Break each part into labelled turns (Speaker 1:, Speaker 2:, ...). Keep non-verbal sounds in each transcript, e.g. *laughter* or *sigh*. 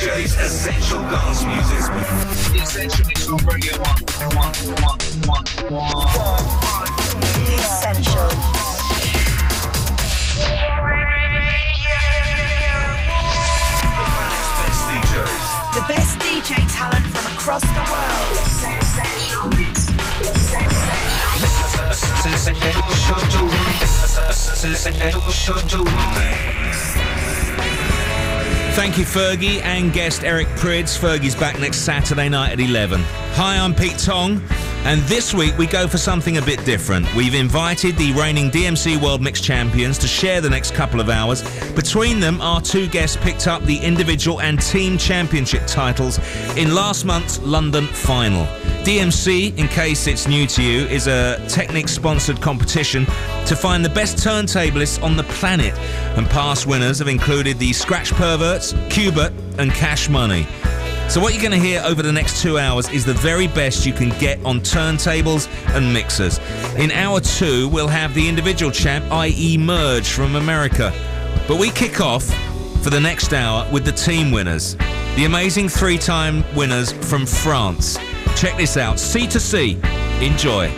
Speaker 1: DJ's Essential Dance Music. Essential Mix on Radio 1. 1, 1, 1, 1.
Speaker 2: Essential.
Speaker 1: Best DJs.
Speaker 2: The best DJ talent from across the world.
Speaker 3: Thank you, Fergie, and guest Eric Prydz. Fergie's back next Saturday night at 11. Hi, I'm Pete Tong, and this week we go for something a bit different. We've invited the reigning DMC World Mix Champions to share the next couple of hours. Between them, our two guests picked up the individual and team championship titles in last month's London final. DMC, in case it's new to you, is a Technic sponsored competition to find the best turntablists on the planet. And past winners have included the Scratch Perverts, Qbert, and Cash Money. So, what you're going to hear over the next two hours is the very best you can get on turntables and mixers. In hour two, we'll have the individual champ, I Emerge from America. But we kick off for the next hour with the team winners, the amazing three time winners from France. Check this out C to C. Enjoy.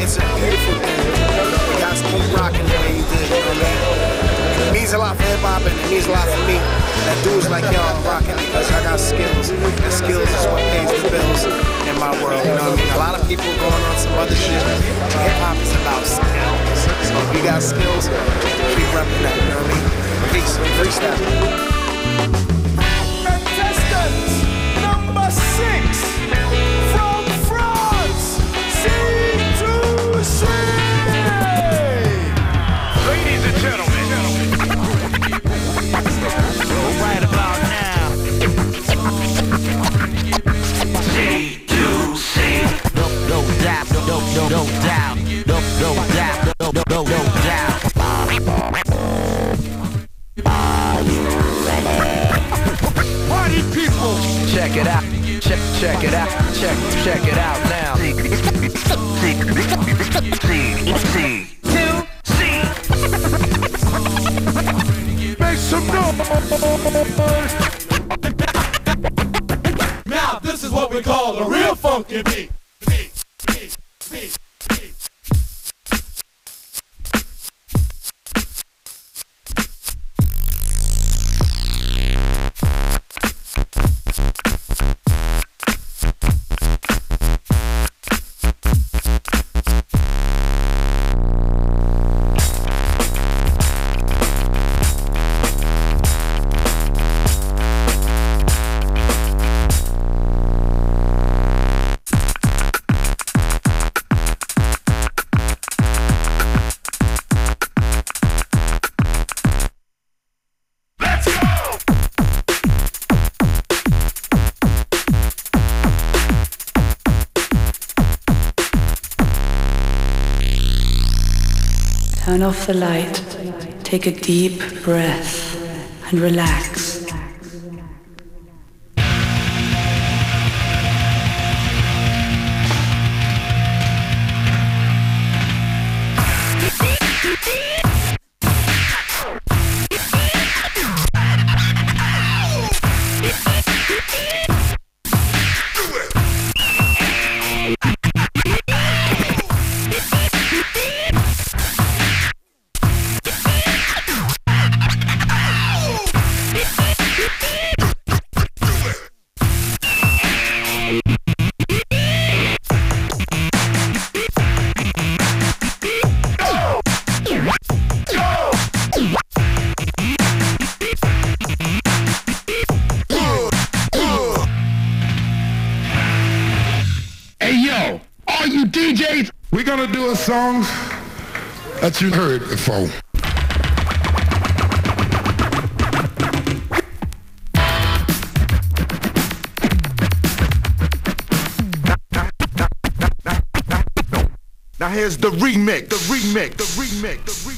Speaker 4: It's a beautiful thing. You guys keep rocking the way you did, you know what I mean? It means a lot for hip hop and it means a lot for me. That dudes like y'all rocking because I got skills. And skills is what pays the bills in my world, you know what I mean? A lot of people going on some other shit. Hip hop is about skills. So if you got skills, keep repping that, you know what I mean? Peace, freestyle.
Speaker 5: No, no, no doubt, no, no doubt, no, no, no, no doubt. Party people, check it out. Check, check it out. Check, check it out now. Make some noise. Now this is what we call a real funky beat. Beat,
Speaker 6: off the light, take a deep breath, and relax.
Speaker 7: You heard before.
Speaker 5: Now here's the remix, the remix, the remix, the remix.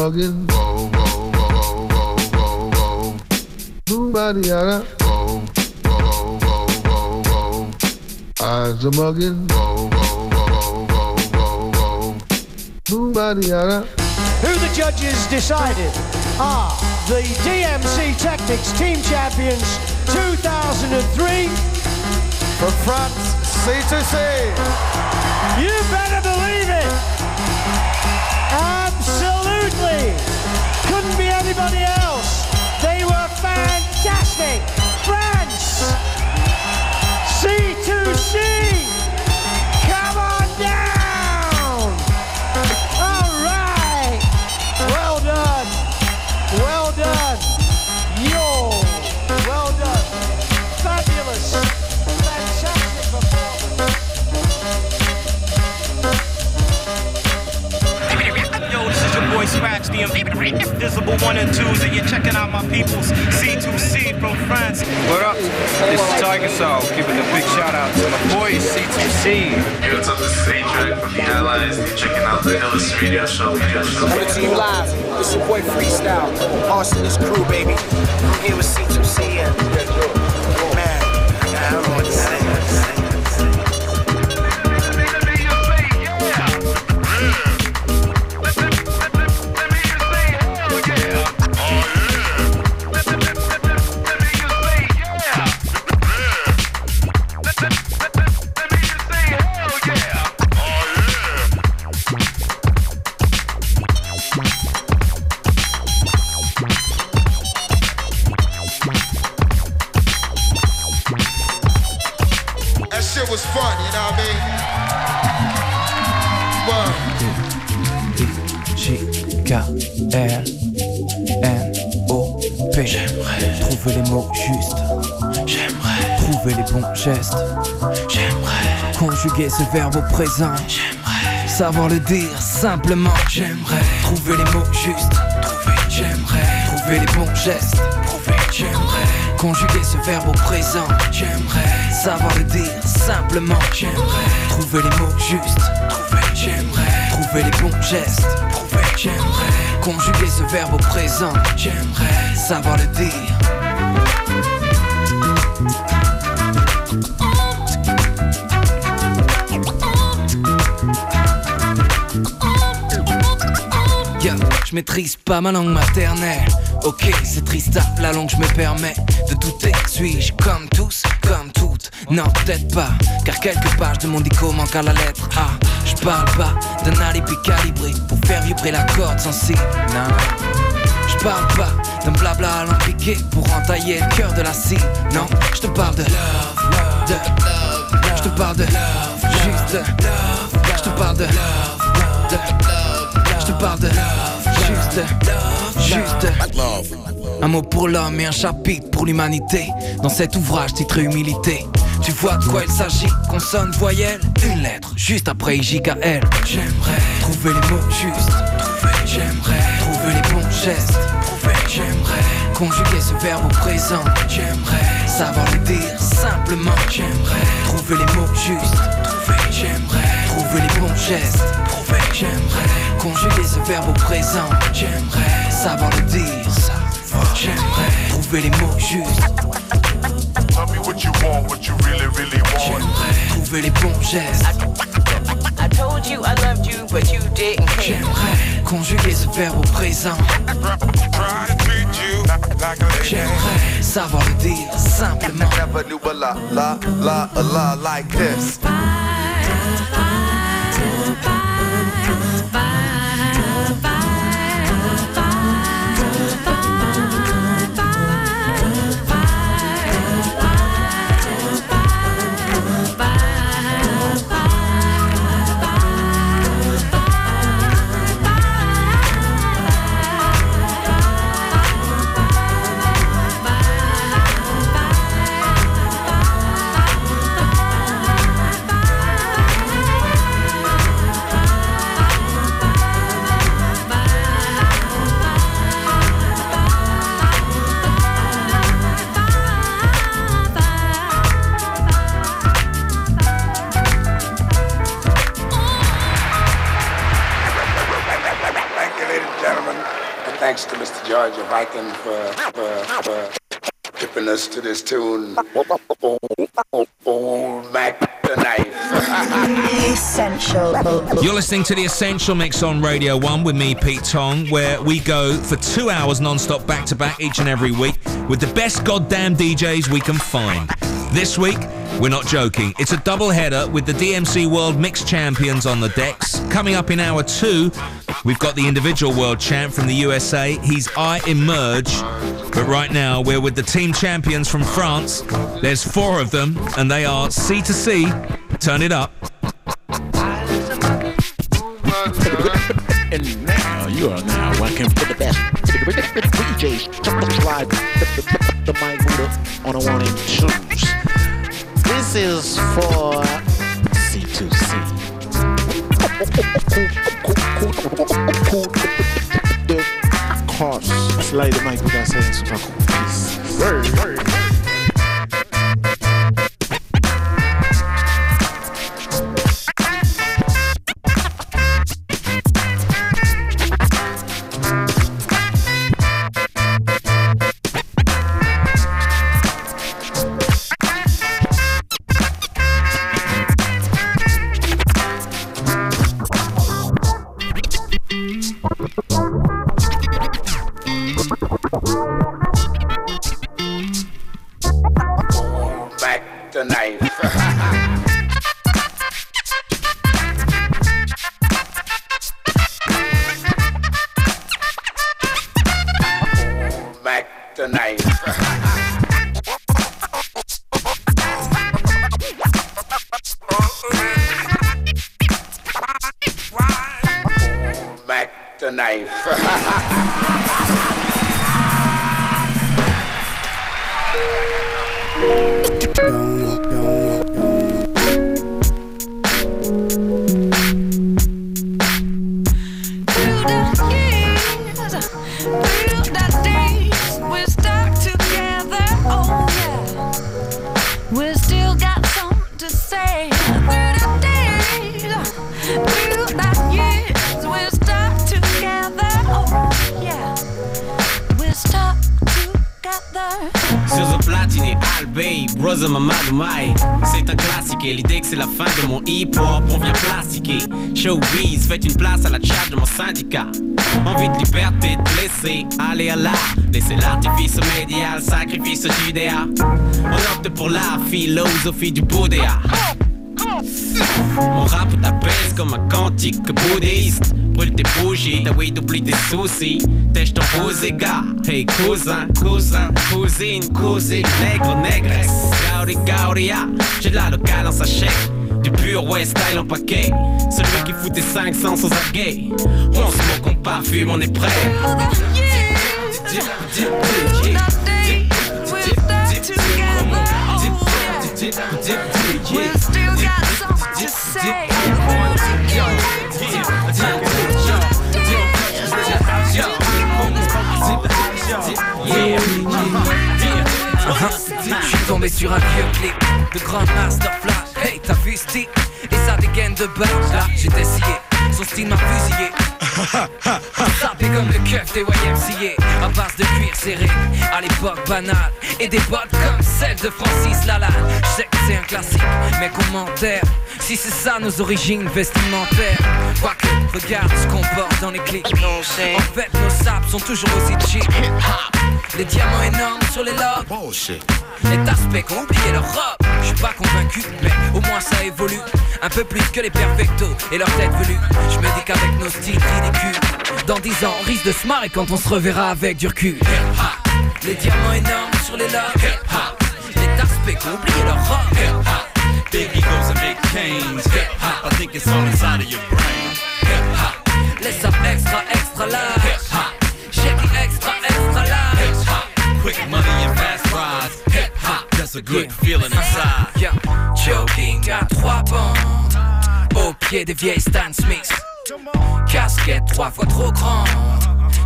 Speaker 8: Eyes are. Whoa, whoa, whoa, whoa, whoa, whoa. Nobody yada. Whoa, whoa, whoa, whoa, whoa. Eyes are mugging. Whoa, whoa, whoa, whoa, whoa, whoa. Nobody yada.
Speaker 9: Who the judges decided are the DMC Technics Team Champions 2003 from France C2C. You better believe it. Couldn't be anybody else. They were fantastic. France. C2C.
Speaker 10: Scratch, the invisible one and twos, and you're checking out my people's C2C from France.
Speaker 11: What up? This is Tiger Soul. Giving a big shout out to my boys, C2C.
Speaker 12: Yo, what's up? This is A-Trak from the Allies. You're checking out the Illest Radio Show. Radio show.
Speaker 4: Coming to you live. This your boy Freestyle. Austin is crew, baby. I'm here with C2C and man, I don't know what to say.
Speaker 13: Conjuguer ce verbe au présent. J'aimerais Savoir le dire simplement. J'aimerais Trouver les mots justes. Trouver J'aimerais Trouver les bons gestes. Trouver J'aimerais Conjuguer ce verbe au présent. J'aimerais Savoir le dire simplement. J'aimerais Trouver les mots justes. Trouver J'aimerais Trouver les bons gestes. Trouver J'aimerais Conjuguer ce verbe au présent. J'aimerais Savoir le dire je maîtrise pas ma langue maternelle. Ok, c'est triste, à la langue je me permets de douter. Suis-je comme tous, comme toutes? Non, peut-être pas, car quelques pages de mon dico manquent à la lettre A. Je parle pas d'un alibi calibré pour faire vibrer la corde sensible. Non, je parle pas d'un blabla à pour entailler le cœur de la scie. Non, je te parle de love, de love, je te parle de love, juste de love, je te parle de love, de love, je te parle de love, juste un mot pour l'homme et un chapitre pour l'humanité. Dans cet ouvrage titré Humilité, tu vois de quoi il s'agit. Consonne, voyelle, une lettre, juste après IJKL. J'aimerais trouver les mots justes. Trouver, j'aimerais trouver les bons gestes. Trouver, j'aimerais conjuguer ce verbe au présent. J'aimerais savoir le dire simplement. J'aimerais trouver les mots justes. Trouver, j'aimerais trouver les bons gestes. Trouver, j'aimerais conjuguer ce verbe au présent. J'aimerais savoir le dire. J'aimerais trouver les mots justes.
Speaker 12: Tell me what you want, what you really, really want.
Speaker 13: J'aimerais trouver les bons gestes.
Speaker 2: I told you I loved you, but you didn't care.
Speaker 13: J'aimerais conjuguer ce verbe au présent.
Speaker 12: Try to treat you like a lady.
Speaker 13: J'aimerais savoir le dire simplement.
Speaker 14: Never knew a la la la a la like this.
Speaker 4: Mr. Viking for, for, for tipping us to this tune. Old Mac the Knife.
Speaker 15: Essential.
Speaker 3: You're listening to the Essential Mix on Radio 1 with me, Pete Tong, where we go for two hours non stop back to back each and every week with the best goddamn DJs we can find. This week, we're not joking. It's a double header with the DMC World Mix Champions on the decks. Coming up in hour two, we've got the individual world champ from the USA. He's I Emerge. But right now, we're with the team champions from France. There's four of them, and they are C to C. Turn it up.
Speaker 16: And *laughs* now oh, you are now rocking for the best *laughs* DJs. Slide the, mic on a one and twos. This is for C2C. Of *laughs* course, slide the mic with that. Peace. Word, word.
Speaker 17: Faites une place à la chat de mon syndicat. Envie de liberté, de laisser aller à l'art. Laisser l'artifice médial, sacrifice du DA. On opte pour la philosophie du Bouddha. Mon rap t'apaise comme un cantique bouddhiste. Brûle tes bougies, ta weed oublie tes soucis. Tèche ton posé gars. Hey cousin, cousin, cousine, cousine, nègre, négresse. Gaudi, gaudia, j'ai de la locale en sachet. Du pur West Style en paquet. Celui qui fout tes 500 sans arguer. On se moque, on parfume, on est prêt.
Speaker 2: Still.
Speaker 13: Je suis tombé sur un vieux clip de Grand Master Flash. T'as vu type Et ça dégaine de base. Là, j'étais scié. Son style m'a fusillé. *laughs* Sapé comme le keuf des YMCA À base de cuir serré. À l'époque banale. Et des bottes comme celles de Francis Lalanne. Je sais que c'est un classique Mais commentaire. Si c'est ça nos origines vestimentaires. Quoique, regarde ce qu'on porte dans les clips. En fait nos sables sont toujours aussi cheap Les diamants énormes sur les lobes. Les aspects ont oublié leur robe. Je suis pas convaincu Mais au moins ça évolue. Un peu plus que les perfectos Et leur tête velue. Je me dis qu'avec nos styles ridicules Dans 10 ans on risque de se marrer quand on se reverra avec du recul. Les diamants énormes sur les lobes. Les aspects qui ont oublié leur robe.
Speaker 18: Big egos and big canes. Hip hop, I think it's all inside of your brain. Hip hop,
Speaker 13: Les extra extra large
Speaker 18: quick money and fast rides. Hip hop, that's a good feeling inside.
Speaker 13: Yeah. À trois bandes Au pied des vieilles Stan Smith Casquette trois fois trop grande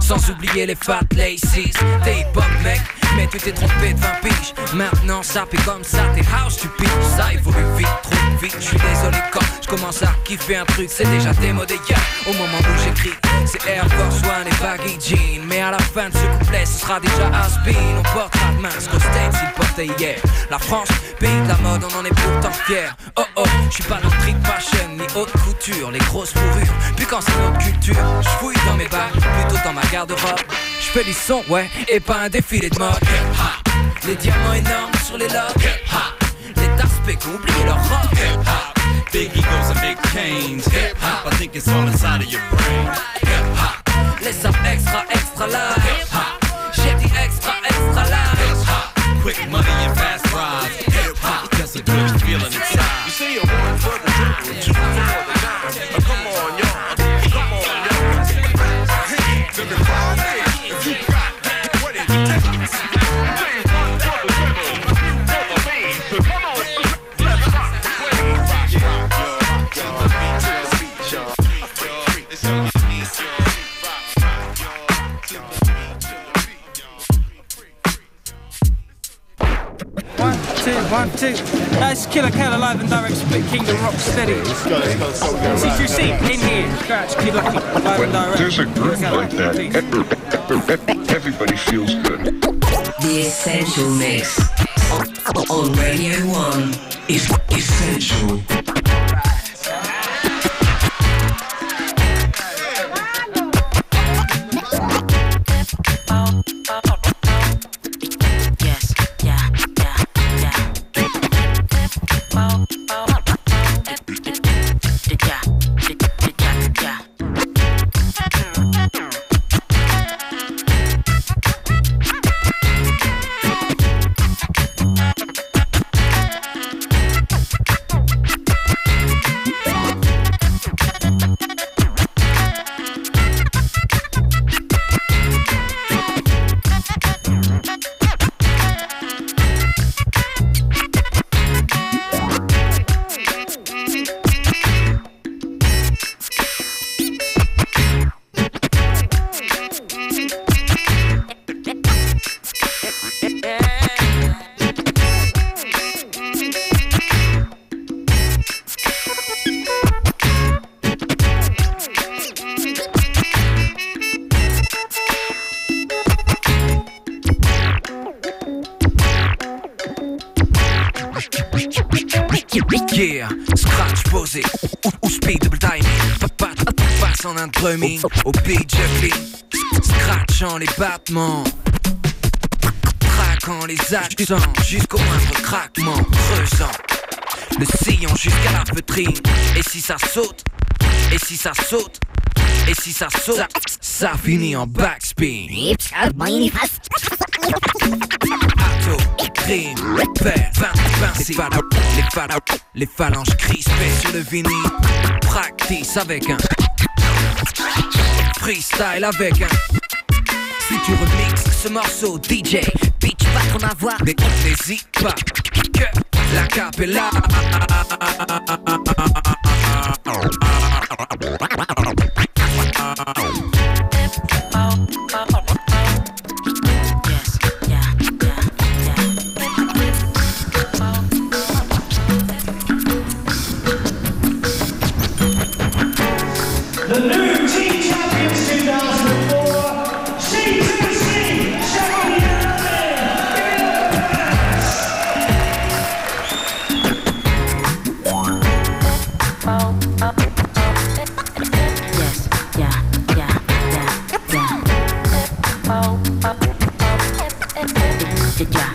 Speaker 13: Sans oublier les fat laces T'es hip-hop mec Mais tu t'es trompé de 20 piges Maintenant ça fait comme ça T'es house tu piges Ça évolue vite trop vite Je suis désolé quand je commence à kiffer un truc C'est déjà démodé yeah. Au moment où j'écris C'est Air Force One et baggy jean. Mais à la fin de ce couplet Ce sera déjà has-been On portera de masque au States Ils portaient hier. La France, pays de la mode On en est pourtant fiers. Oh oh, je suis pas dans street fashion Ni haute couture, les grosses fourrures. Puis quand c'est notre culture Je fouille dans mes bagues Plutôt dans ma garde-robe. Je fais du son, ouais Et pas un défilé de mode. Les diamants énormes sur les lobes Les aspects qui ont oublié leur robe
Speaker 18: Big egos and big canes. Hip hop, I think it's all inside of your brain. Hip hop,
Speaker 13: Les sables extra extra large J'ai dit extra extra large
Speaker 18: quick money and fast rides. Hip hop, that's a good feeling inside.
Speaker 12: You see a one for the dribble, two for
Speaker 19: That's Killer Cat live and direct split Kingdom Rock Steady. C2C in here. Scratch, Kid Lucky, live and direct.
Speaker 20: There's a group like that. Everybody feels good.
Speaker 21: The Essential Mix on, on Radio 1 is essential.
Speaker 13: Au beat Jeffrey. Scratchant les battements. Traquant les accents jusqu'au moindre craquement. Creusant le sillon jusqu'à la feutrine. Et si ça saute, et si ça saute, et si ça saute, ça, ça finit en backspin. Ato, crime, père, 20, 20, les, phalanges, les, phalanges, les phalanges crispées sur le vinyle. Practice avec un freestyle avec un. Si tu remixes ce morceau, DJ, pitch pas ton avoir, mais n'hésite pas que la capella.
Speaker 2: Thank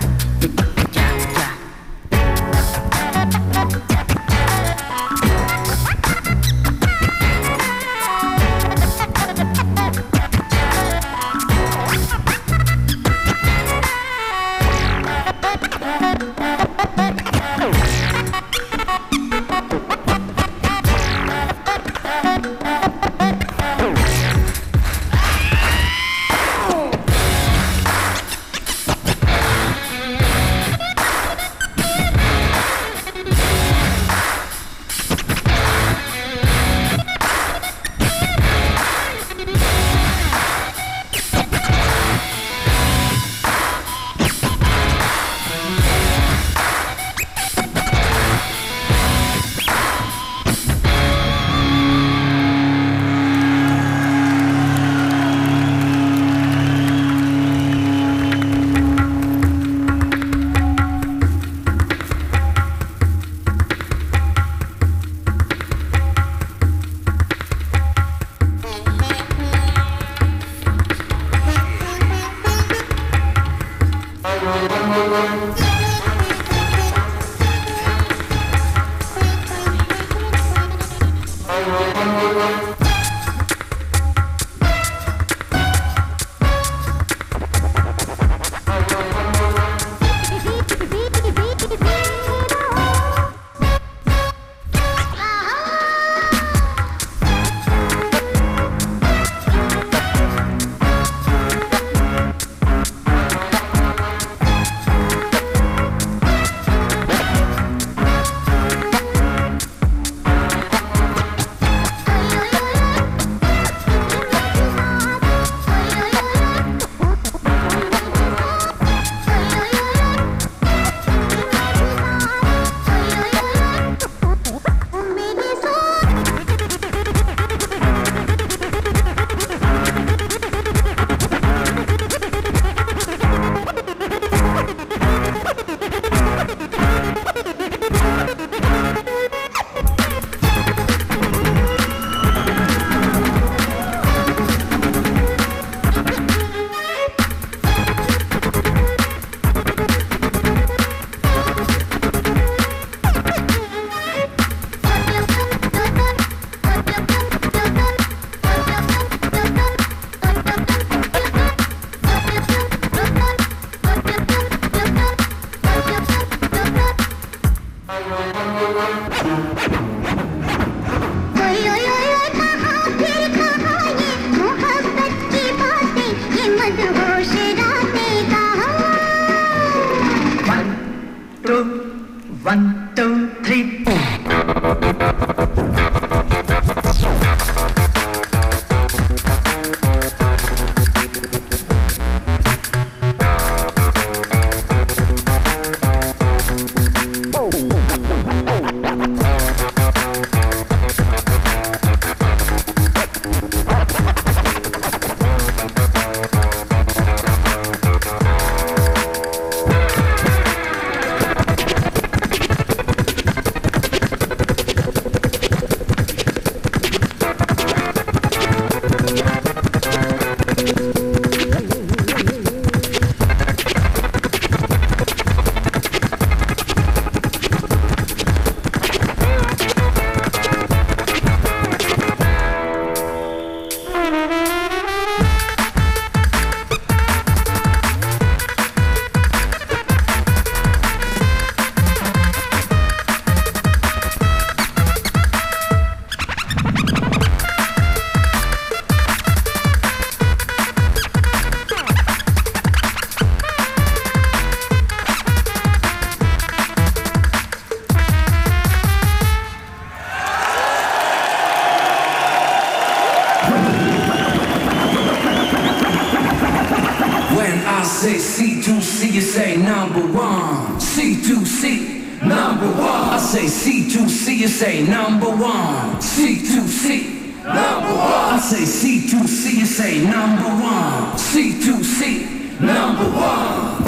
Speaker 13: you say number one, C2C. Number one. I say C2C, you say number one, C2C. Number one.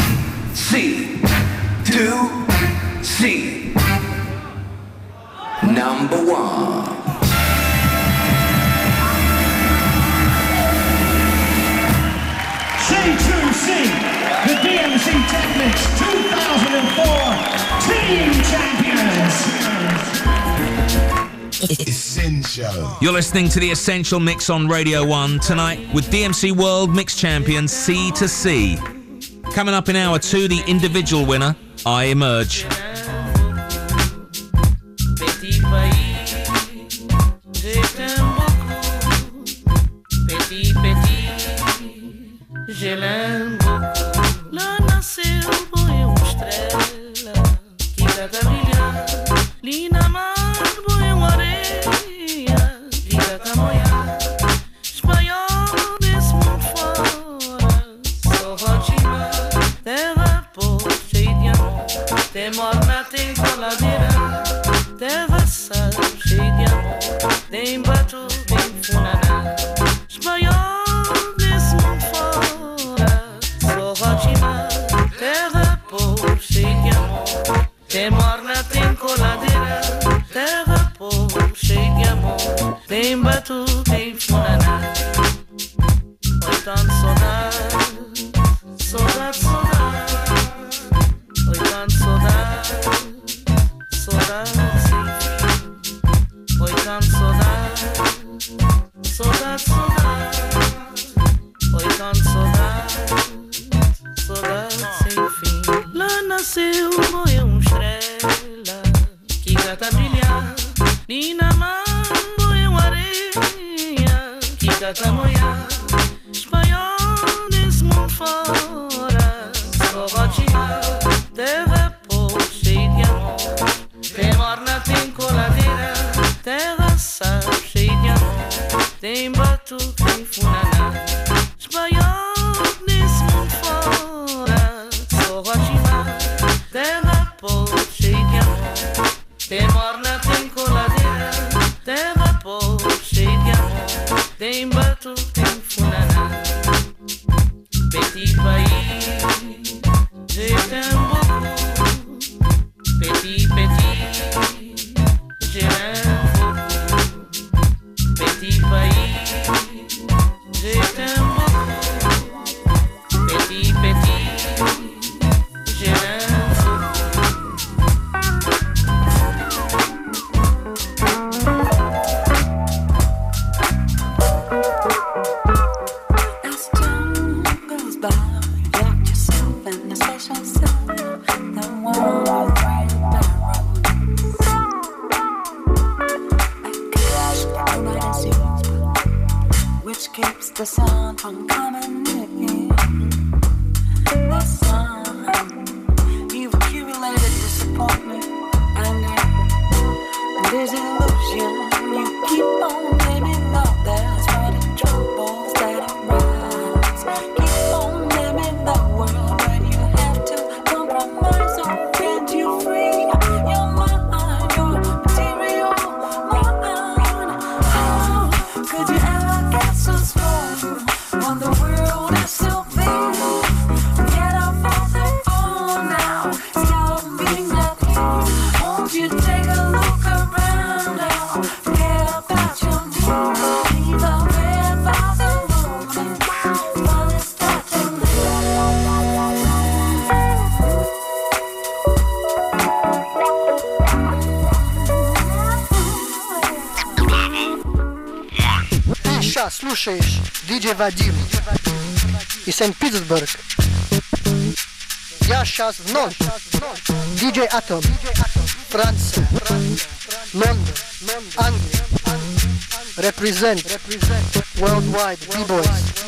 Speaker 13: C.
Speaker 22: You're listening to The Essential Mix on Radio 1 tonight with DMC World Mix Champion C to C. Coming up in hour 2, the individual winner, I Emerge.
Speaker 23: Дядя Вадим из Санкт-Петербург. Я сейчас в ноль. Диджей Атом. Франция. Лондон. Англия. Represent. Worldwide. B-Boys.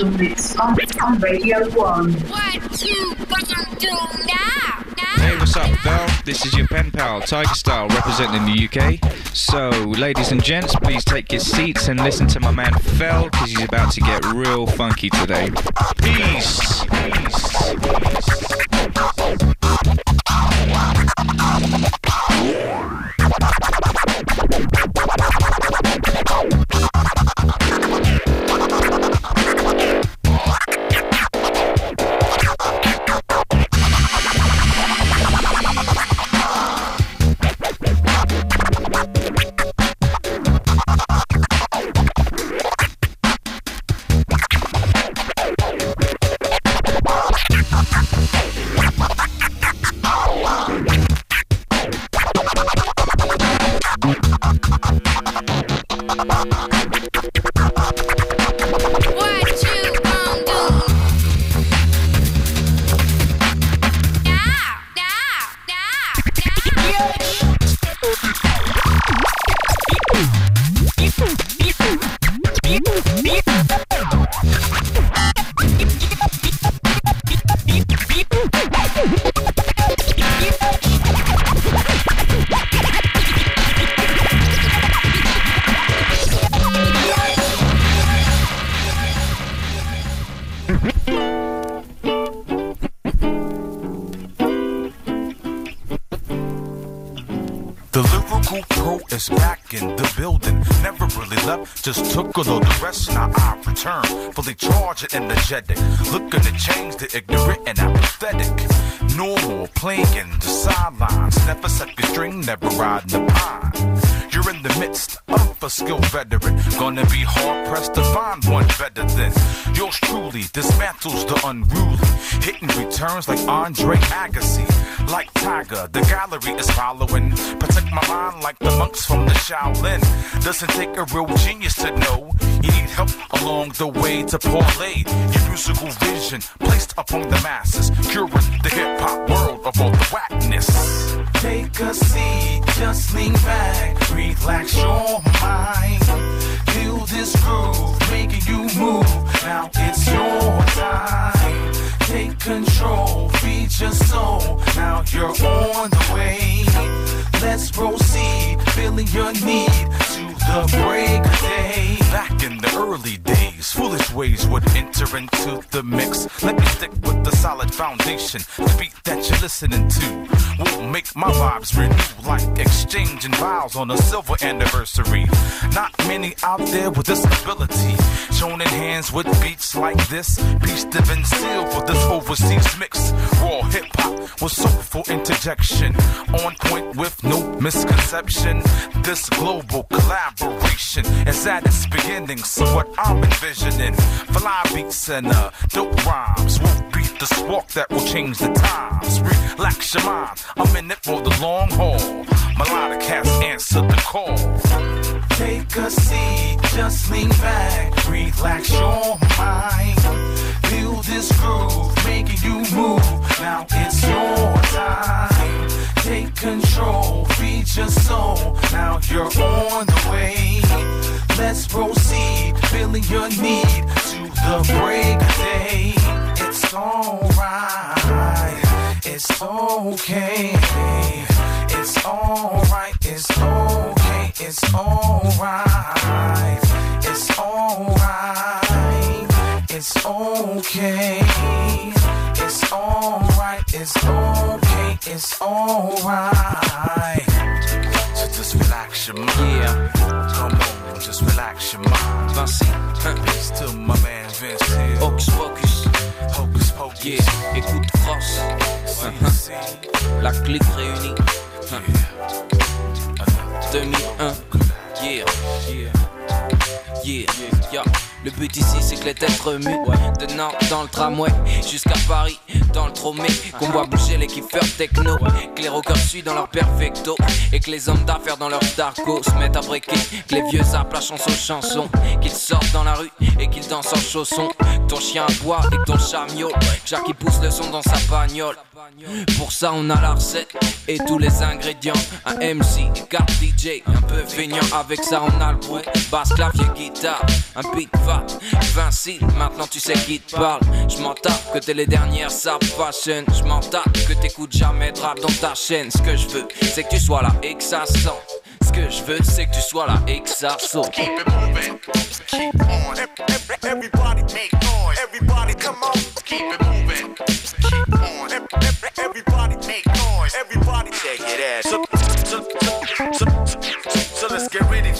Speaker 24: On,
Speaker 25: on Radio 1.
Speaker 26: What you gonna do now?
Speaker 11: Hey, what's up, Val? This is your pen pal, Tiger Style, representing the UK. So, ladies and gents, please take your seats and listen to my man Pfel, because he's about to get real funky today. Peace.
Speaker 26: What
Speaker 27: charged and energetic. Veteran. Gonna be hard pressed to find one better than yours truly. Dismantles the unruly. Hitting returns like Andre Agassi. Like Tiger, the gallery is following. Protect my mind like the monks from the Shaolin. Doesn't take a real genius to know. You need help along the way to parlay your musical vision placed upon the masses. Curing the hip hop world of all the whackness. Take a seat, just lean back, relax your mind. Feel this groove, making you move. Now it's your time. Take control, feed your soul. Now you're on the way. Let's proceed, feeling your need to the break day. Back in the early days, foolish ways would enter into the mix. Let me stick with the solid foundation. The beat that you're listening to will make my vibes renew like exchanging vows on a silver anniversary. Not many out there with this ability. In hands with beats like this. Peace divin seal for this overseas mix. Raw hip hop with soulful interjection. On point with no misconception. This global collaboration is at its beginning. So what I'm envisioning, fly beats and uh, dope rhymes will beat the spark that will change the times. Relax your mind, I'm in it for the long haul. Melodic has answered the call. Take a seat, just lean back, relax your mind. Feel this groove, making you move. Now it's your time. Take control, feed your soul. Now you're on the way. Let's proceed, feeling your need to the break of day. It's alright, it's okay. It's alright, it's okay, it's alright, it's alright, it's okay. It's alright, it's okay, it's alright. So just relax your mind. Yeah. Come on, just relax your mind.
Speaker 13: Vinci,
Speaker 27: Peace to my man Vince here.
Speaker 13: Hocus Pocus.
Speaker 27: Hocus Pocus.
Speaker 13: Yeah, écoute France. Uh-huh. La clique réunie. Huh. 2001. Yeah. Yeah. Yeah. Yeah. Le but ici c'est que les têtes remuent. De Nantes dans le tramway Jusqu'à Paris dans le tromé. Qu'on voit bouger les kiffeurs techno. Que les rockers suivent dans leur perfecto. Et que les hommes d'affaires dans leur darko Se mettent à breaker Que les vieux zappent la chanson Qu'ils sortent dans la rue et qu'ils dansent en chaussons. Ton chien aboie et que ton chat miaule. Que Jackie pousse le son dans sa bagnole. Pour ça on a la recette et tous les ingrédients. Un MC, carte DJ, un peu feignant. Avec ça on a le bruit, basse, clavier, guitare. Un beat fat, Vinci, maintenant tu sais qui te parle Je m'en tape que t'es les dernières sap fashion Je m'en tape que t'écoutes jamais de rap dans ta chaîne Ce que je veux c'est que tu sois là et que ça sent Ce que je veux c'est que tu sois là et que ça saute
Speaker 28: Keep it moving. Keep on. Everybody make noise. Everybody come on. Keep it moving. Keep on. Everybody make noise. Everybody take it as. So, so, so, so, so, so let's get ready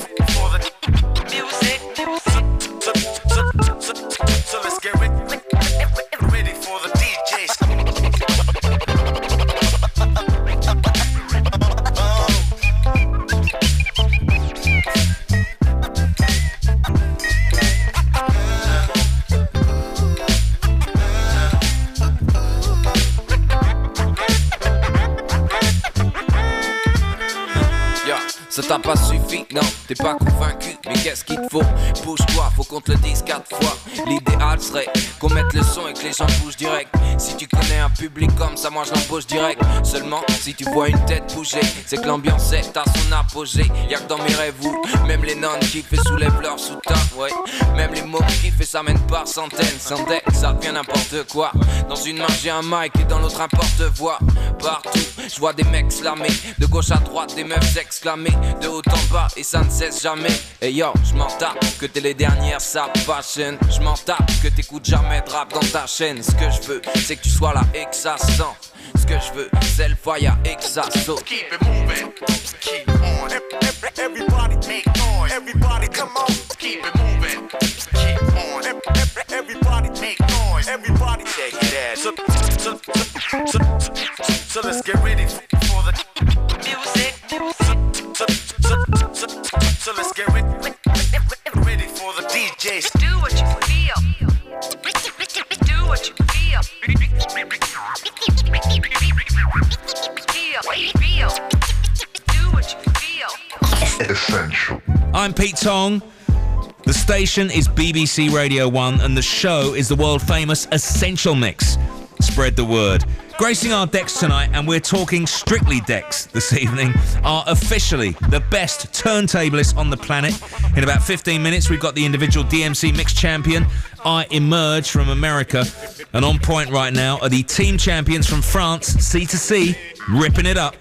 Speaker 13: non, t'es pas convaincu, mais qu'est-ce qu'il te faut? Bouge-toi, faut qu'on te le dise quatre fois. L'idéal serait qu'on mette le son et que les gens bougent direct. Si tu connais un public comme ça, moi je l'embauche direct. Seulement, si tu vois une tête bouger, c'est que l'ambiance est à son apogée. Y'a que dans mes rêves où même les nonnes qui fait soulèvent leur soutien, ouais. Même les mots qui fait ça mène par centaines, sans deck, ça devient n'importe quoi. Dans une main j'ai un mic et dans l'autre un porte-voix. Partout, je vois des mecs slammer, de gauche à droite, des meufs s'exclamer, de haut en bas et ça ne cesse jamais. Et yo, je que t'es les dernières sap fashion. Je m'en tape que t'écoutes jamais de rap dans ta chaîne. Ce que je veux, c'est que tu sois là et que ça sent.
Speaker 29: Ce que je veux, c'est le fire exaso.
Speaker 12: Keep it moving. Keep on. Everybody make noise. Everybody come on. Keep it moving. Keep on. Everybody make noise. Everybody take that. So, so, so, so, so, so let's get ready for the music. So, so, so, so, so let's get ready, DJs.
Speaker 2: Do what you feel. Do what you feel. Feel, feel. Do what you feel.
Speaker 7: Essential.
Speaker 3: I'm Pete Tong. The station is BBC Radio 1 and the show is the world famous Essential Mix. Spread the word. Gracing our decks tonight, and we're talking strictly decks this *laughs* evening, are officially the best turntablists on the planet. In about 15 minutes, we've got the individual DMC Mix champion, I Emerge from America. And on point right now are the team champions from France, C2C, ripping it up.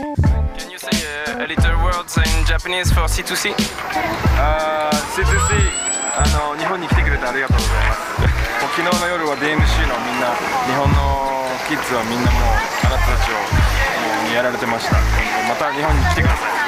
Speaker 30: Can you say uh, a little words in Japanese for C2C?
Speaker 31: あー C2C あの日本に来てくれてありがとうございます。もう昨日の夜は DMC のみんな日本のキッズはみんなもうあなたたちをもうやられてました。また日本に来てください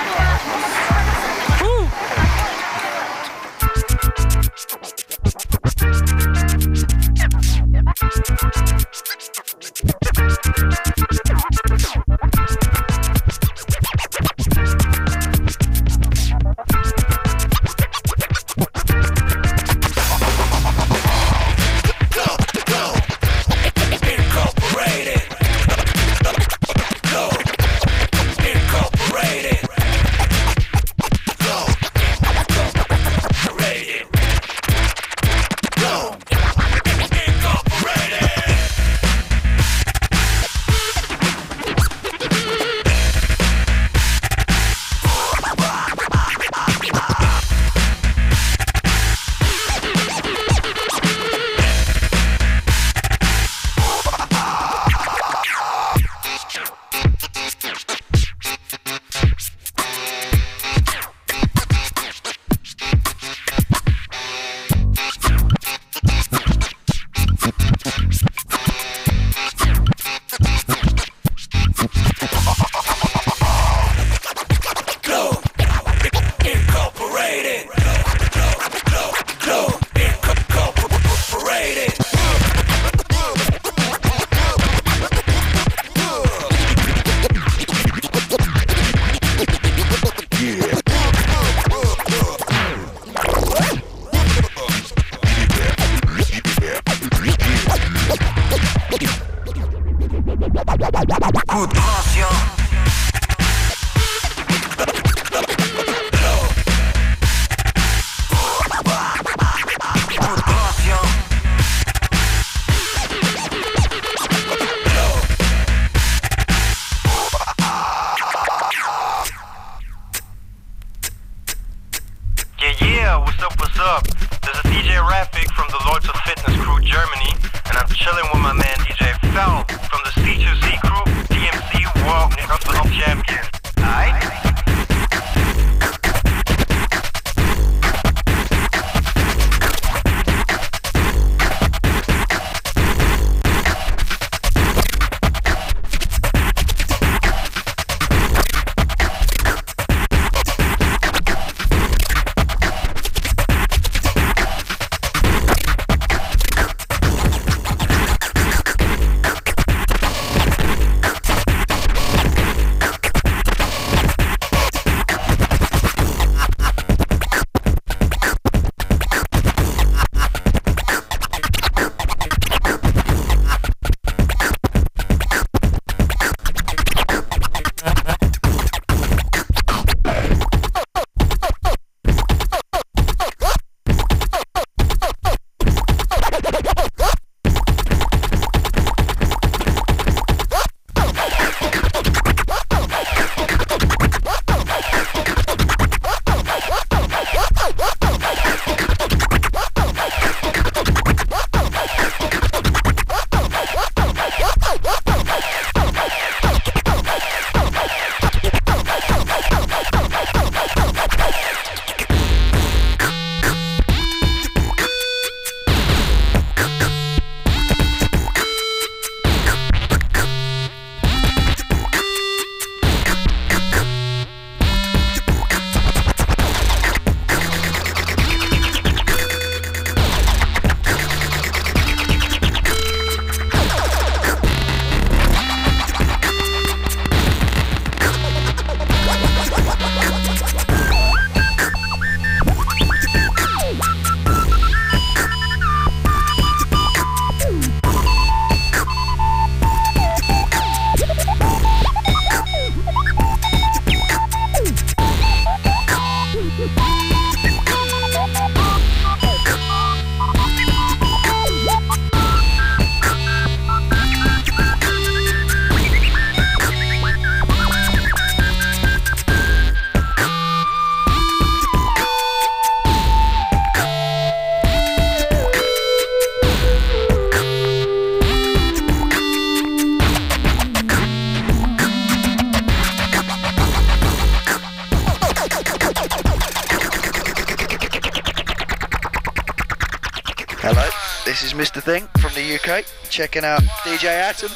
Speaker 32: checking out DJ Atom.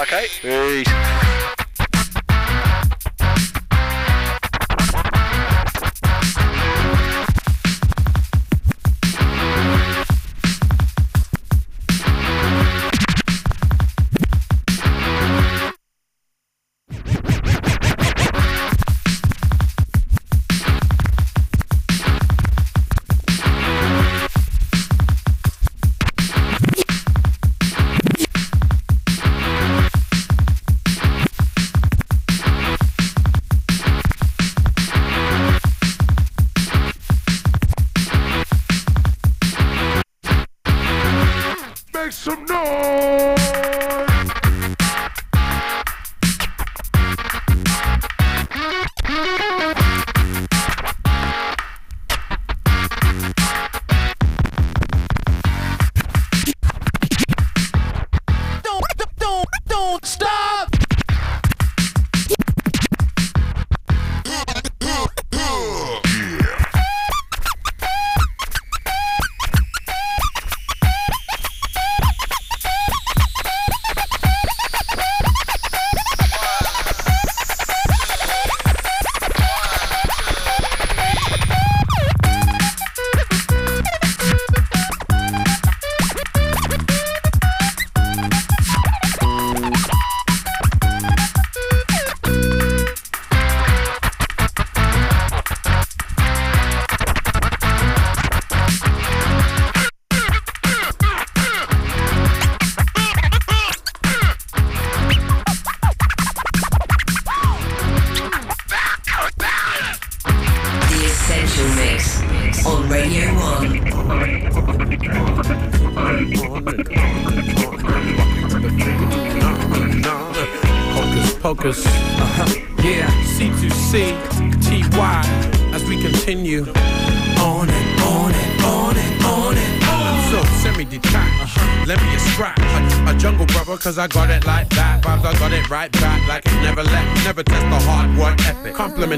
Speaker 32: Okay, peace.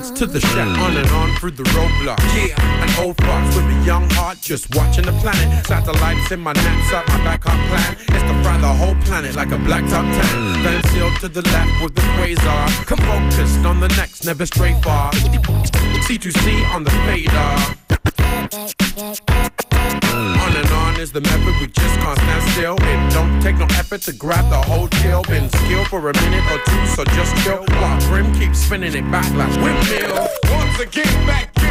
Speaker 33: To the chef, on and on through the roadblock. Yeah, an old fox with a young heart, just watching the planet. Satellites in my knapsack, my backup plan is to fry the whole planet like a black top tan. Van mm. sealed to the left with the quasar. Come focused on the next, never stray far. C2C on the fader. To grab the whole chill. Been skilled for a minute or two, so just chill. While Greem keeps spinning it back like windmill.
Speaker 12: Once again, back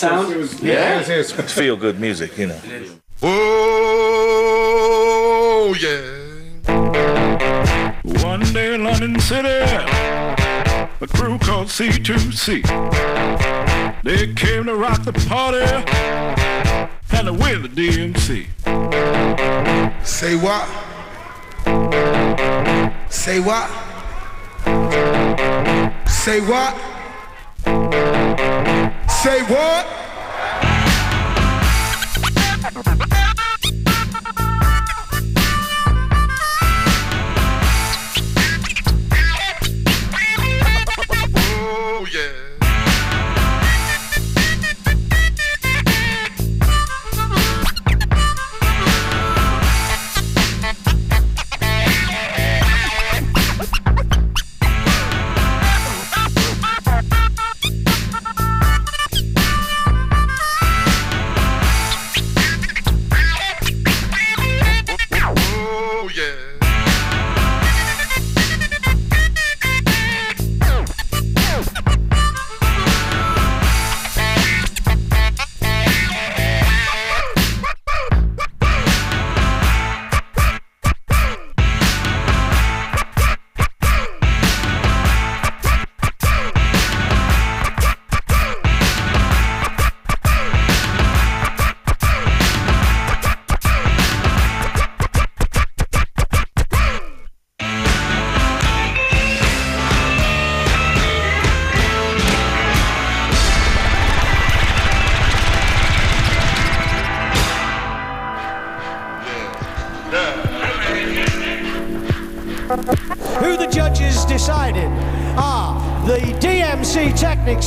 Speaker 12: this Like the sound?
Speaker 34: Yeah, *laughs* it's feel good music, you know.
Speaker 12: Oh, yeah.
Speaker 7: One day in London City, a crew called C2C. They came to rock the party and to win the DMC.
Speaker 12: Say what? Say what? Say what? Say what?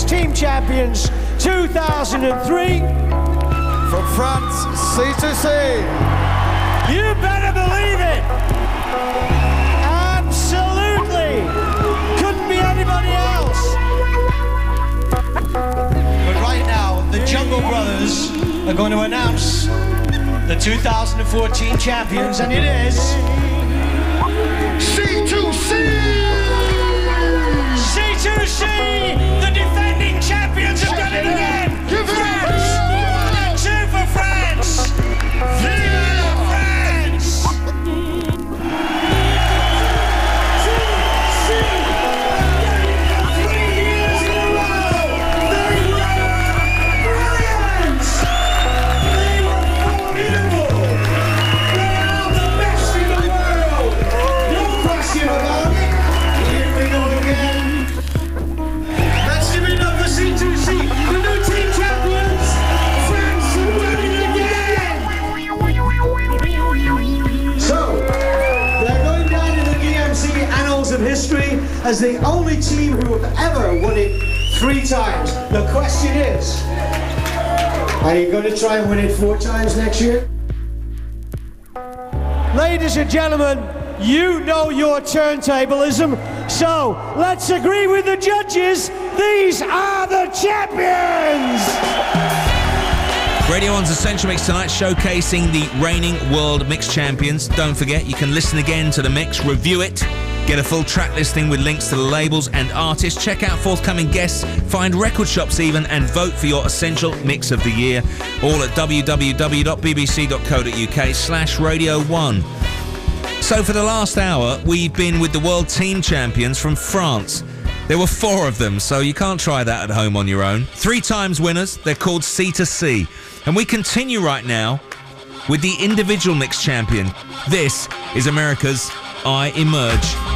Speaker 9: Team Champions 2003 from France, C2C. You better believe it! Absolutely! Couldn't be anybody else! But right now, the Jungle Brothers are going to announce the 2014 champions, and it is. C2C! C2C! The defending as the only team who have ever won it three times. The question is, are you going to try and win it four times next year? Ladies and gentlemen, you know your turntablism, so let's agree with the judges. These are the champions!
Speaker 3: Radio 1's Essential Mix tonight showcasing the reigning world mix champions. Don't forget, you can listen again to the mix, review it, get a full track listing with links to the labels and artists, check out forthcoming guests, find record shops even, and vote for your Essential Mix of the Year. All at www.bbc.co.uk slash Radio 1. So for the last hour, we've been with the world team champions from France. There were four of them, so you can't try that at home on your own. Three times winners, they're called C2C. And we continue right now with the individual mix champion. This is America's I Emerge.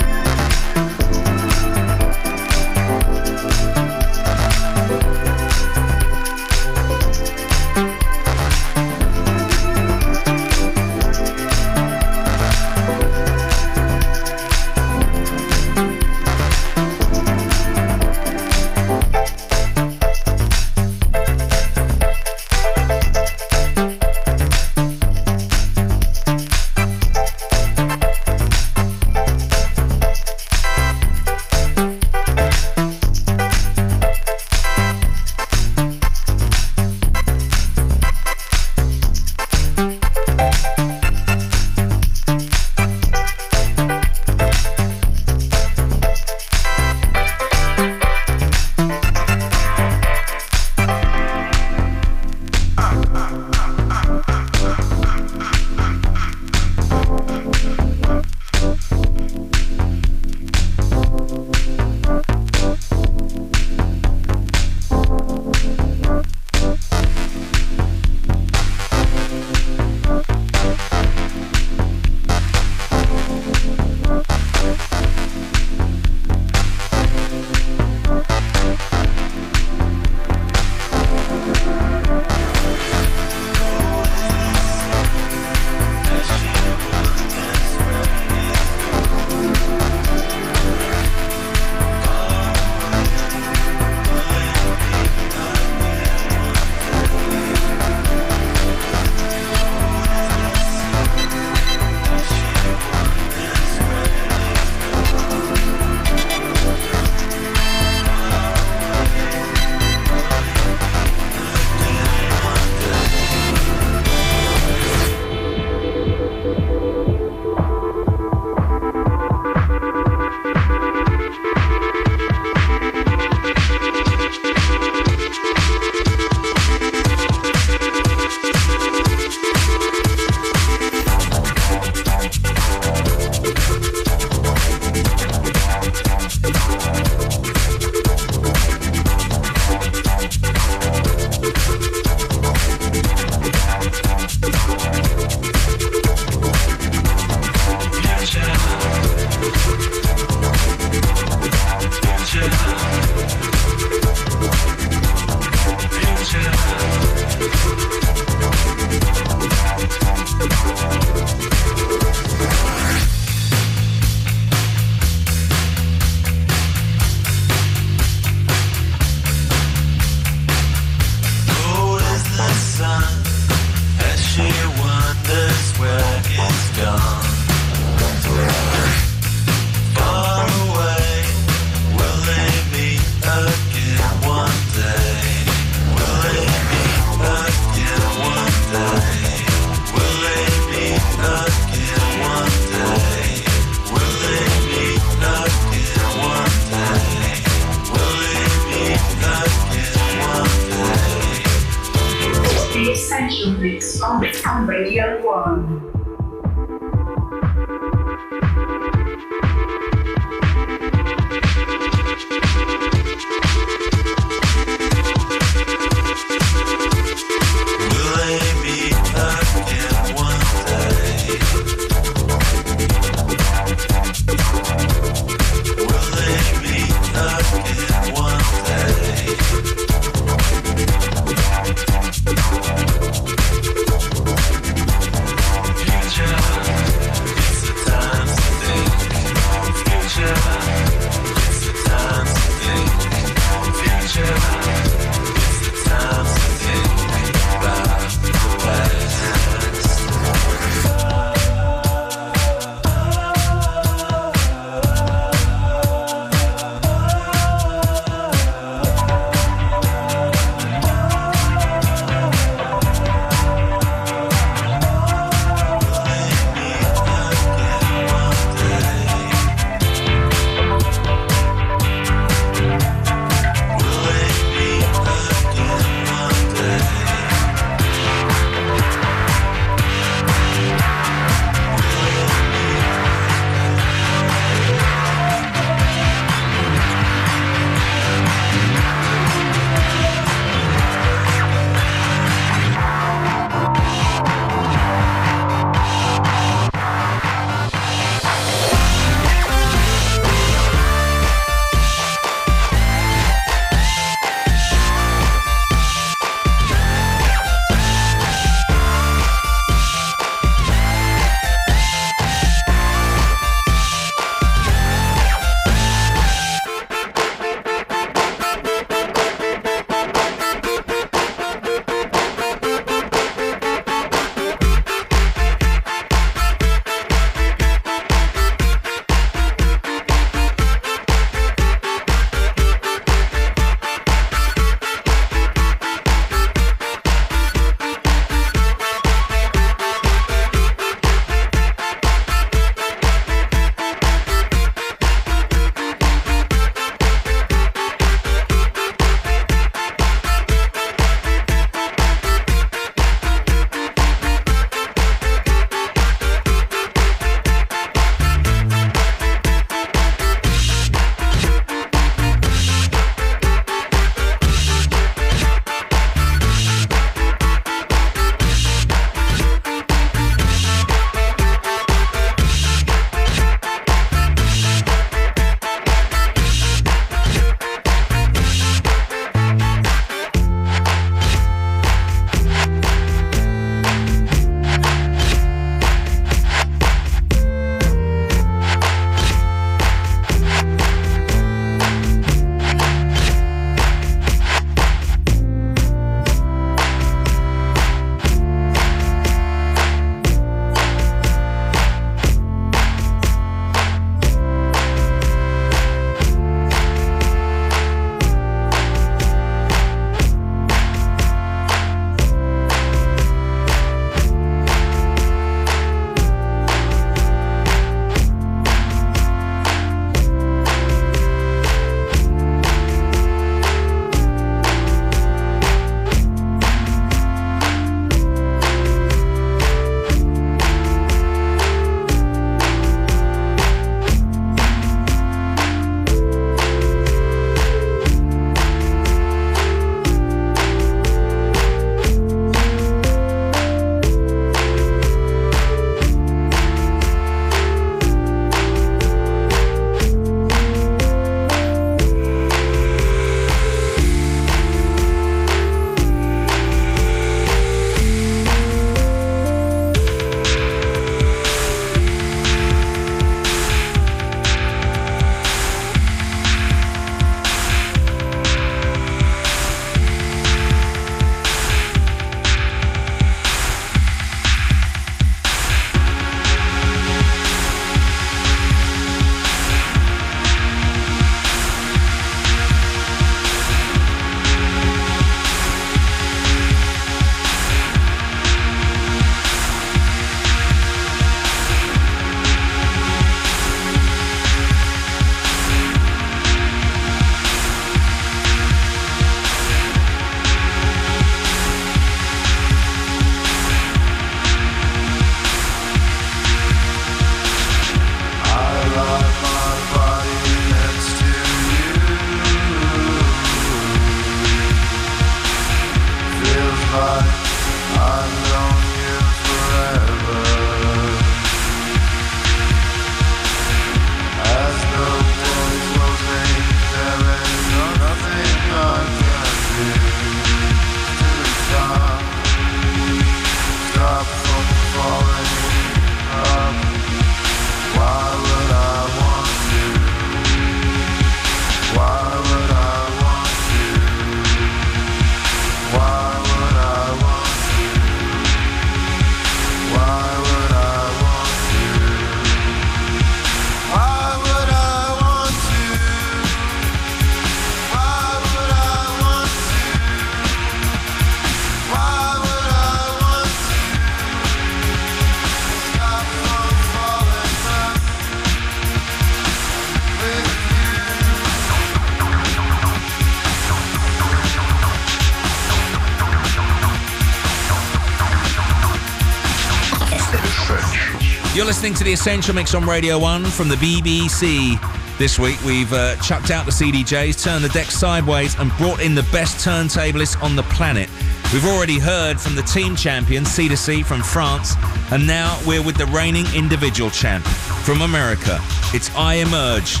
Speaker 3: Listening to the Essential Mix on Radio 1 from the BBC. This week we've uh, chucked out the CDJs, turned the deck sideways, and brought in the best turntablists on the planet. We've already heard from the team champion, C2C from France, and now we're with the reigning individual champ from America. It's I Emerge.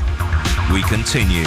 Speaker 3: We continue.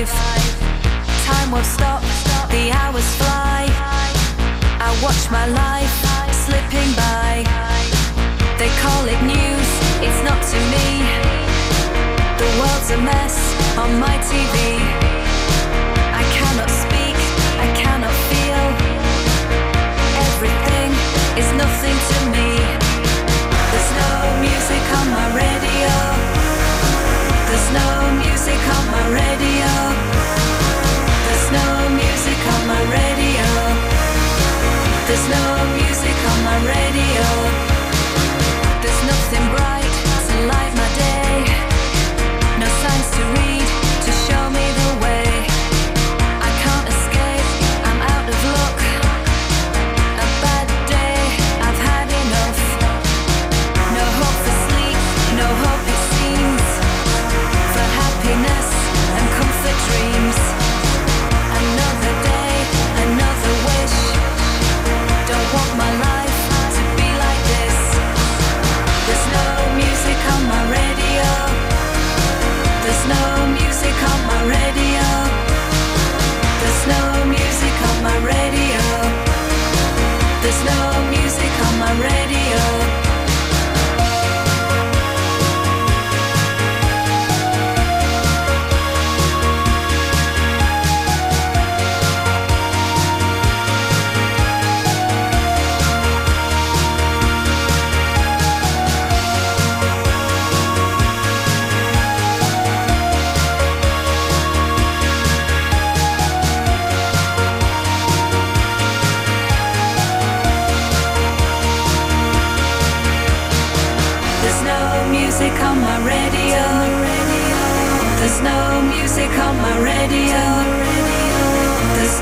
Speaker 2: Time will stop, the hours fly. I watch my life slipping by. They call it news, it's not to me. The world's a mess on my TV. I cannot speak, I cannot feel. Everything is nothing to me. There's no music on my radio. There's no music on my radio.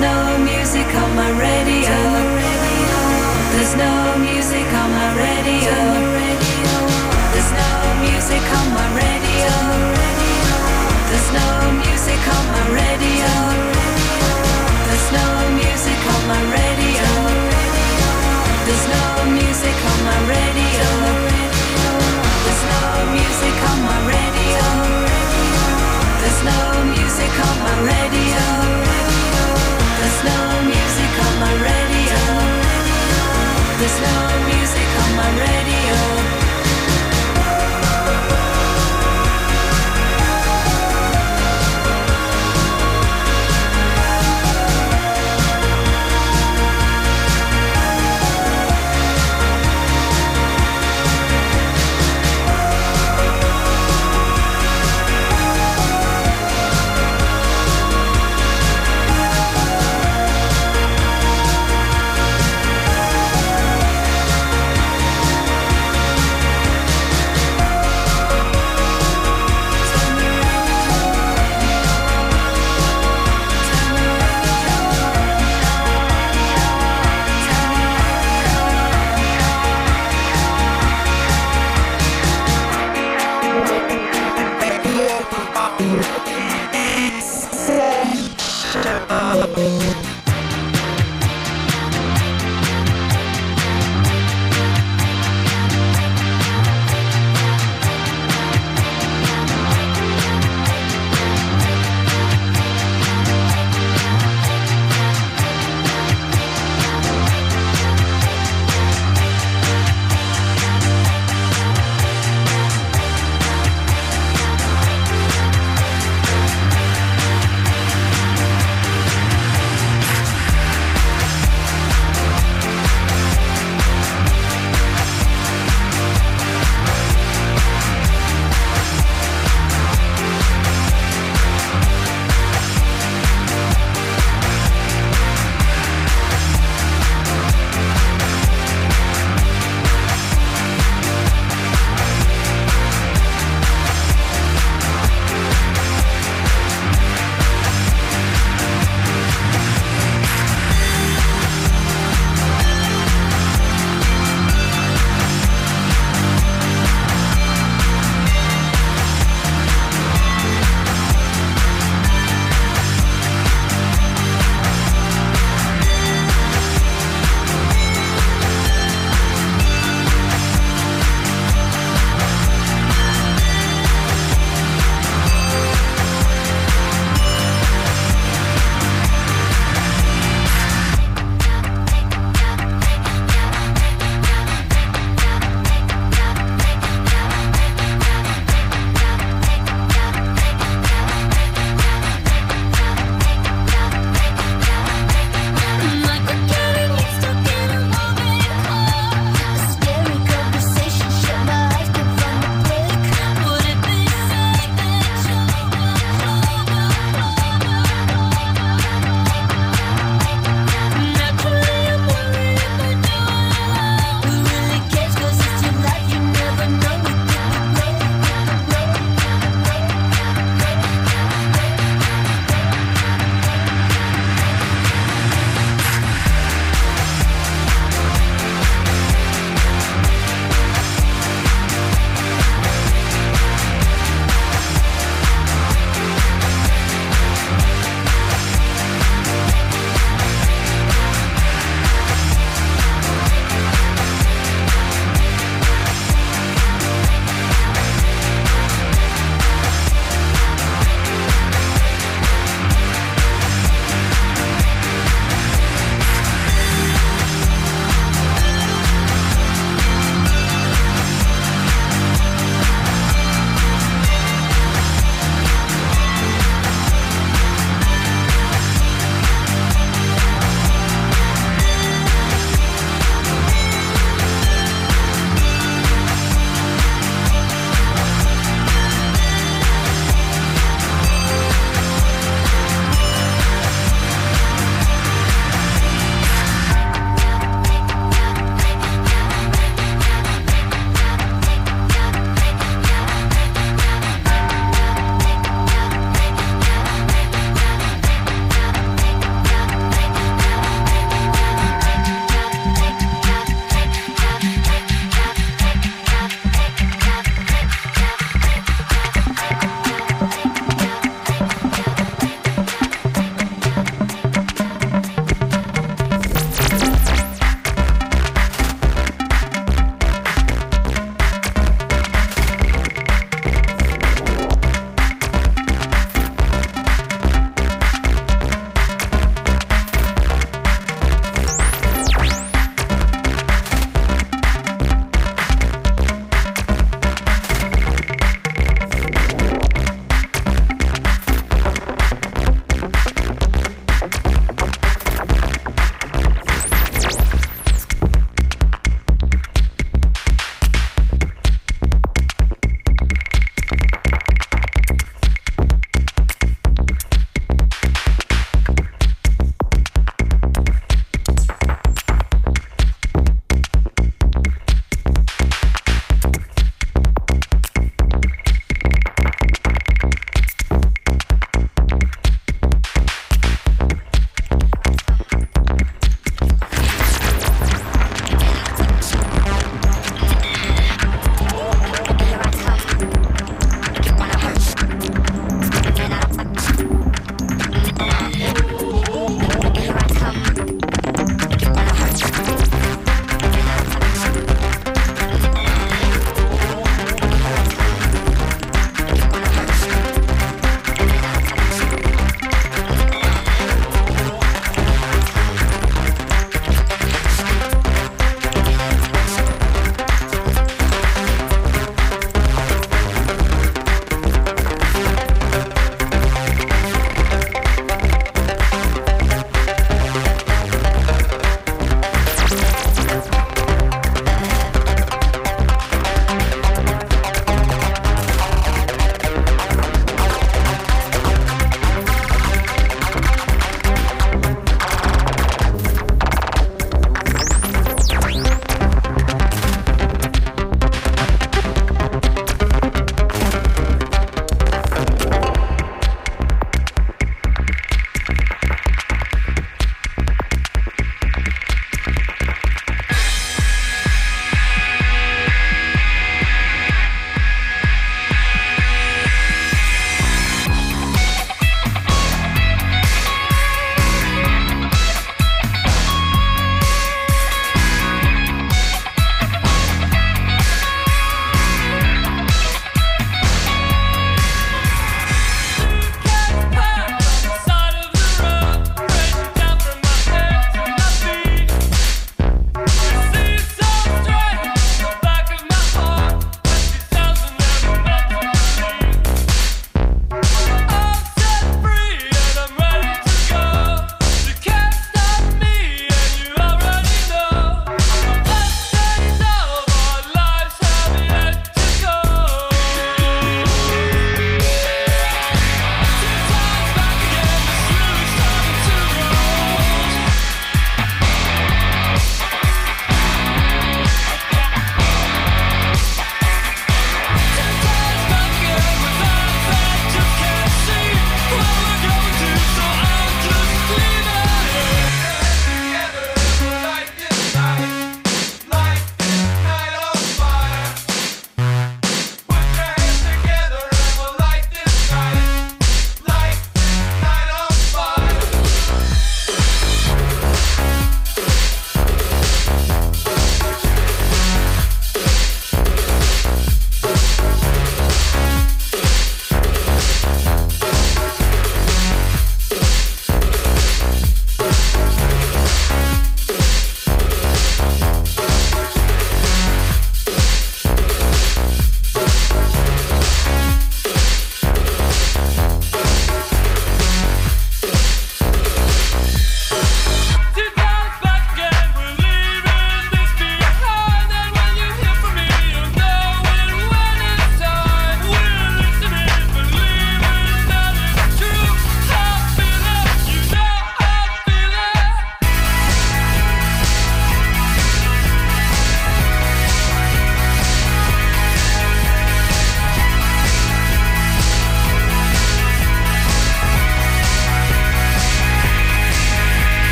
Speaker 2: No music on my radio. There's no music on my radio. There's no music on my radio. There's no music on my radio.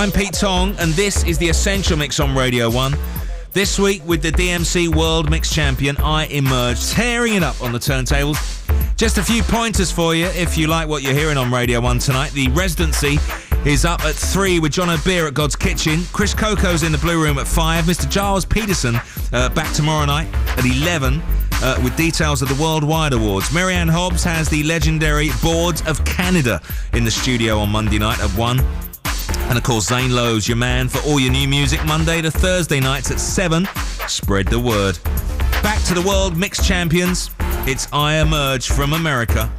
Speaker 3: I'm Pete Tong, and this is the Essential Mix on Radio 1. This week, with the DMC World Mix Champion, I Emerge, tearing it up on the turntables. Just a few pointers for you if you like what you're hearing on Radio 1 tonight. The residency is up at 3 with John O'Beer at Godskitchen. Chris Coco's in the Blue Room at 5. Mr. Gilles Peterson uh, back tomorrow night at 11 uh, with details of the Worldwide Awards. Mary Anne Hobbs has the legendary Boards of Canada in the studio on Monday night at 1. And of course, Zane Lowe's your man for all your new music Monday to Thursday nights at 7. Spread the word. Back to the World Mix Champions. It's I Emerge from America.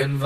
Speaker 35: ein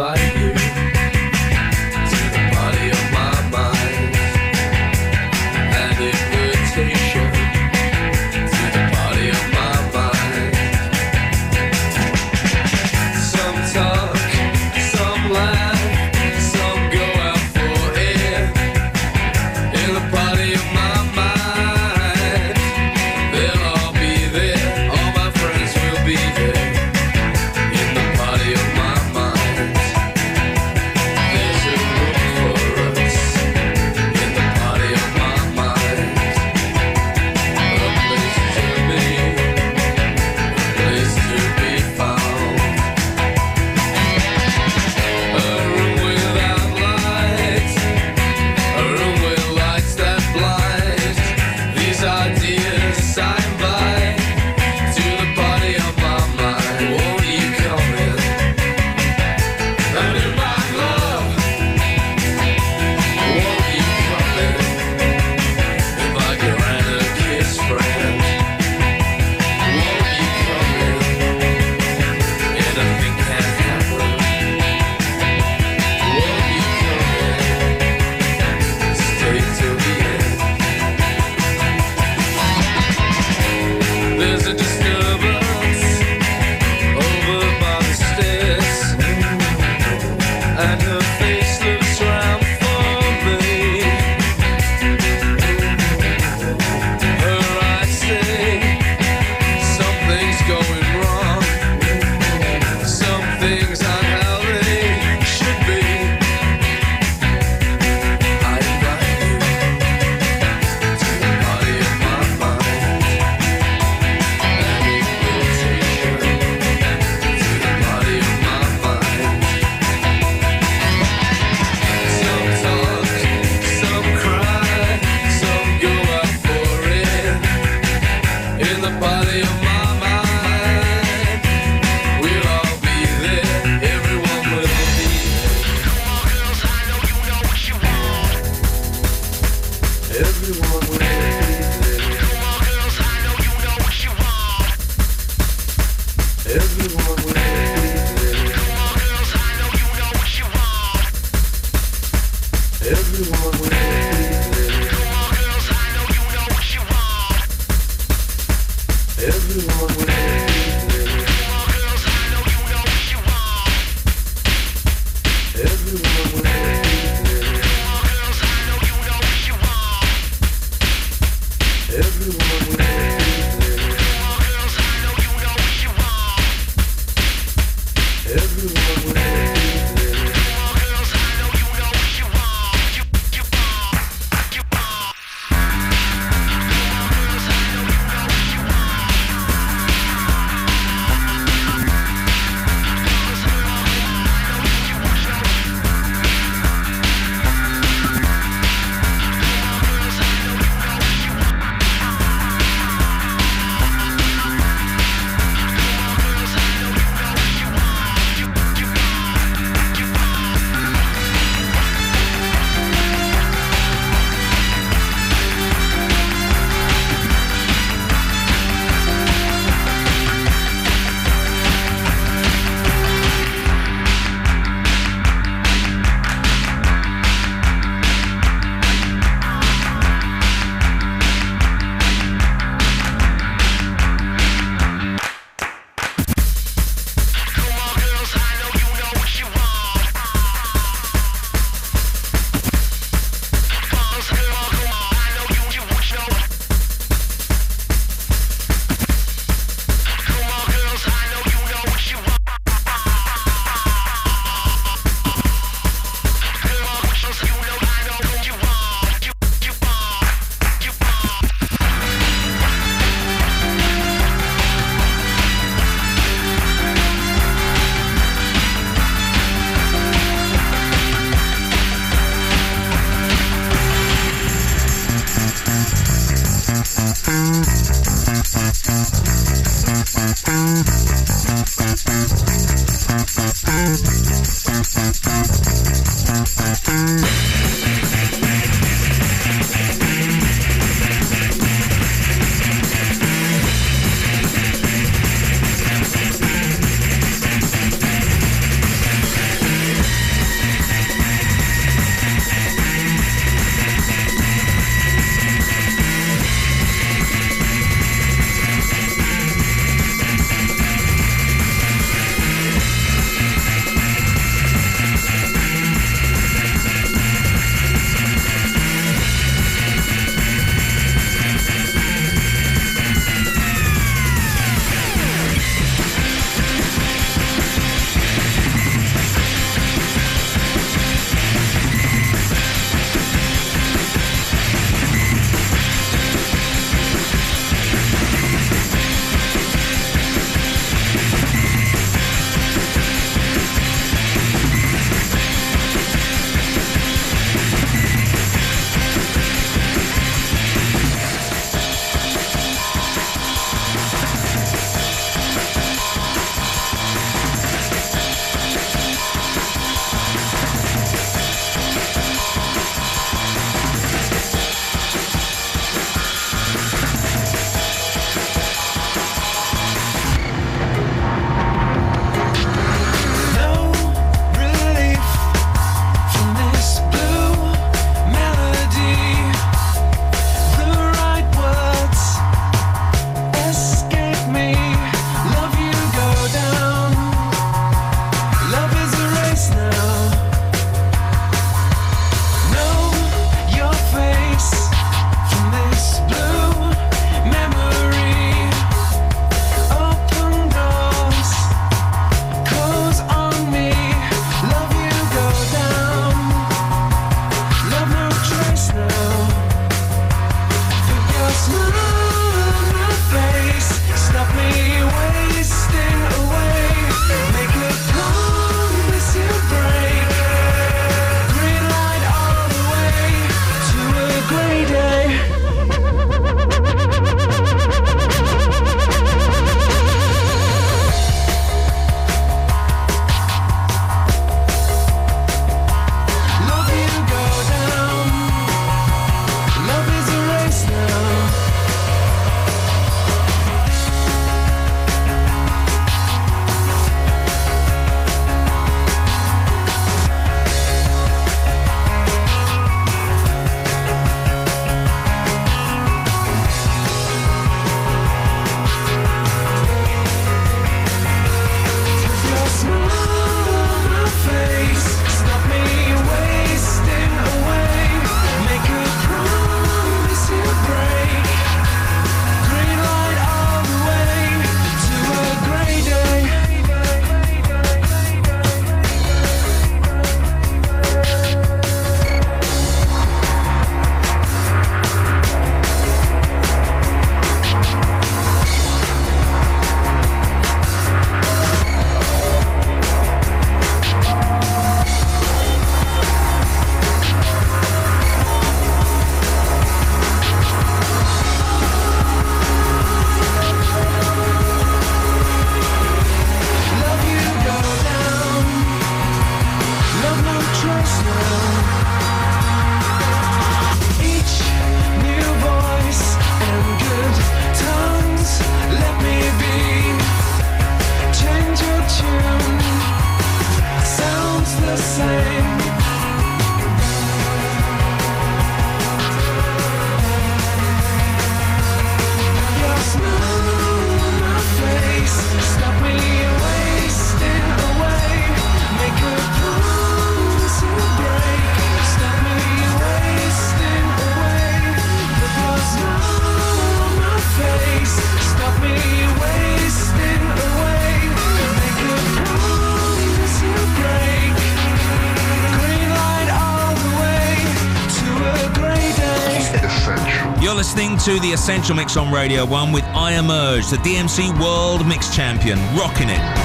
Speaker 35: to the
Speaker 19: Essential Mix on Radio 1 with I Emerge, the DMC World Mix Champion, rocking it.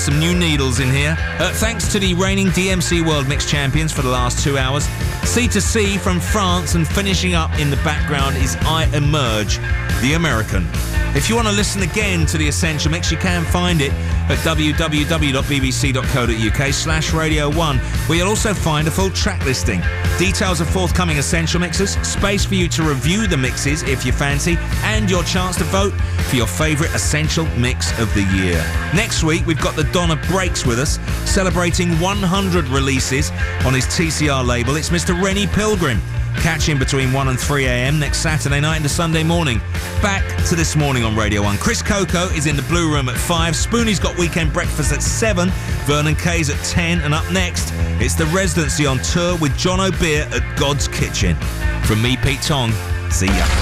Speaker 3: Some new needles in here. Uh, thanks to the reigning DMC World Mix Champions for the last two hours. C2C from France, and finishing up in the background is I Emerge, the American. If you want to listen again to the Essential Mix, you can find it at www.bbc.co.uk slash Radio 1, where you'll also find a full track listing. Details of forthcoming Essential Mixes, space for you to review the mixes if you fancy, and your chance to vote for your favourite Essential Mix of the year. Next week, we've got the Don of Breaks with us, celebrating 100 releases on his TCR label. It's Mr. Rennie Pilgrim. Catch him between 1 and 3 a.m. next Saturday night into Sunday morning. Back to this morning on Radio 1. Chris Coco is in the Blue Room at 5. Spoony's got weekend breakfast at 7. Vernon Kay's at 10. And up next, it's the residency on tour with John O'Beer at Godskitchen. From me, Pete Tong, see ya.